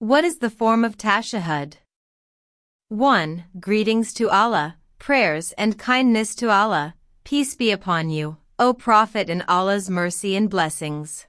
What is the form of tashahud? 1. Greetings to Allah, prayers and kindness to Allah, peace be upon you, O Prophet and Allah's mercy and blessings.